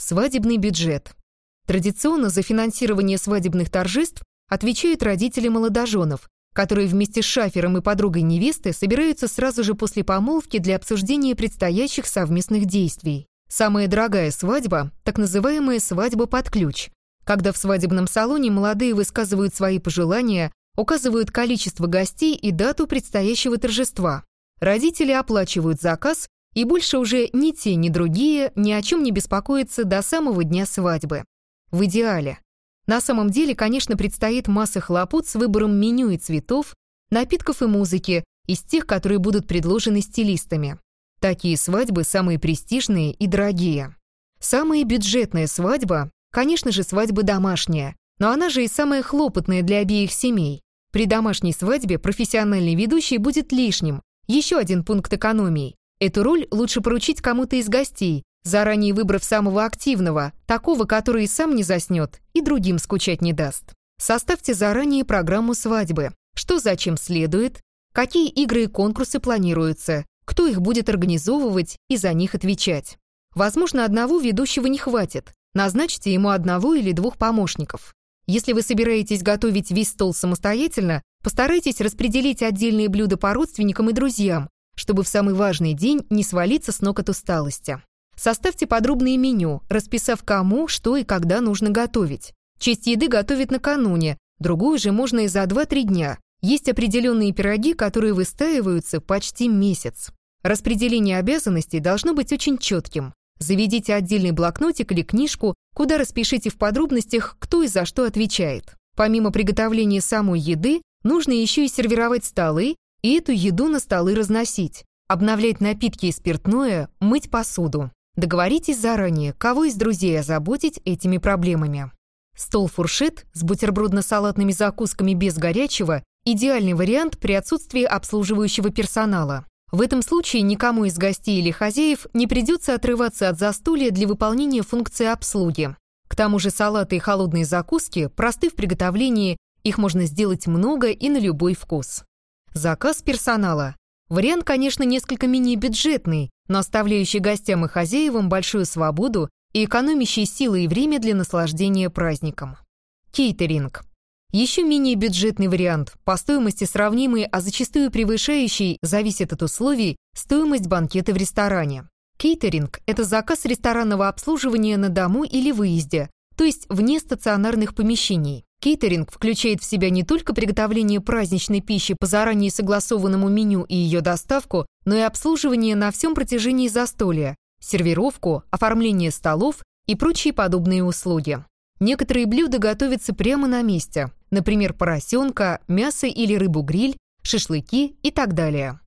Свадебный бюджет. Традиционно за финансирование свадебных торжеств отвечают родители молодоженов, которые вместе с шафером и подругой невесты собираются сразу же после помолвки для обсуждения предстоящих совместных действий. Самая дорогая свадьба – так называемая свадьба под ключ, когда в свадебном салоне молодые высказывают свои пожелания, указывают количество гостей и дату предстоящего торжества. Родители оплачивают заказ, и больше уже ни те, ни другие ни о чем не беспокоятся до самого дня свадьбы. В идеале. На самом деле, конечно, предстоит масса хлопот с выбором меню и цветов, напитков и музыки, из тех, которые будут предложены стилистами. Такие свадьбы самые престижные и дорогие. Самая бюджетная свадьба, конечно же, свадьба домашняя, но она же и самая хлопотная для обеих семей. При домашней свадьбе профессиональный ведущий будет лишним. Еще один пункт экономии. Эту роль лучше поручить кому-то из гостей, заранее выбрав самого активного, такого, который и сам не заснет, и другим скучать не даст. Составьте заранее программу свадьбы. Что зачем следует, какие игры и конкурсы планируются, кто их будет организовывать и за них отвечать. Возможно, одного ведущего не хватит. Назначьте ему одного или двух помощников. Если вы собираетесь готовить весь стол самостоятельно, постарайтесь распределить отдельные блюда по родственникам и друзьям, чтобы в самый важный день не свалиться с ног от усталости. Составьте подробное меню, расписав кому, что и когда нужно готовить. Часть еды готовить накануне, другую же можно и за 2-3 дня. Есть определенные пироги, которые выстаиваются почти месяц. Распределение обязанностей должно быть очень четким. Заведите отдельный блокнотик или книжку, куда распишите в подробностях, кто и за что отвечает. Помимо приготовления самой еды, нужно еще и сервировать столы и эту еду на столы разносить, обновлять напитки и спиртное, мыть посуду. Договоритесь заранее, кого из друзей озаботить этими проблемами. Стол-фуршет с бутербродно-салатными закусками без горячего – идеальный вариант при отсутствии обслуживающего персонала. В этом случае никому из гостей или хозяев не придется отрываться от застолья для выполнения функции обслуги. К тому же салаты и холодные закуски просты в приготовлении, их можно сделать много и на любой вкус. Заказ персонала. Вариант, конечно, несколько менее бюджетный, но оставляющий гостям и хозяевам большую свободу и экономящий силы и время для наслаждения праздником. Кейтеринг. Еще менее бюджетный вариант, по стоимости сравнимый, а зачастую превышающий, зависит от условий, стоимость банкета в ресторане. Кейтеринг – это заказ ресторанного обслуживания на дому или выезде, то есть вне стационарных помещений. Кейтеринг включает в себя не только приготовление праздничной пищи по заранее согласованному меню и ее доставку, но и обслуживание на всем протяжении застолья, сервировку, оформление столов и прочие подобные услуги. Некоторые блюда готовятся прямо на месте, например, поросенка, мясо или рыбу-гриль, шашлыки и так далее.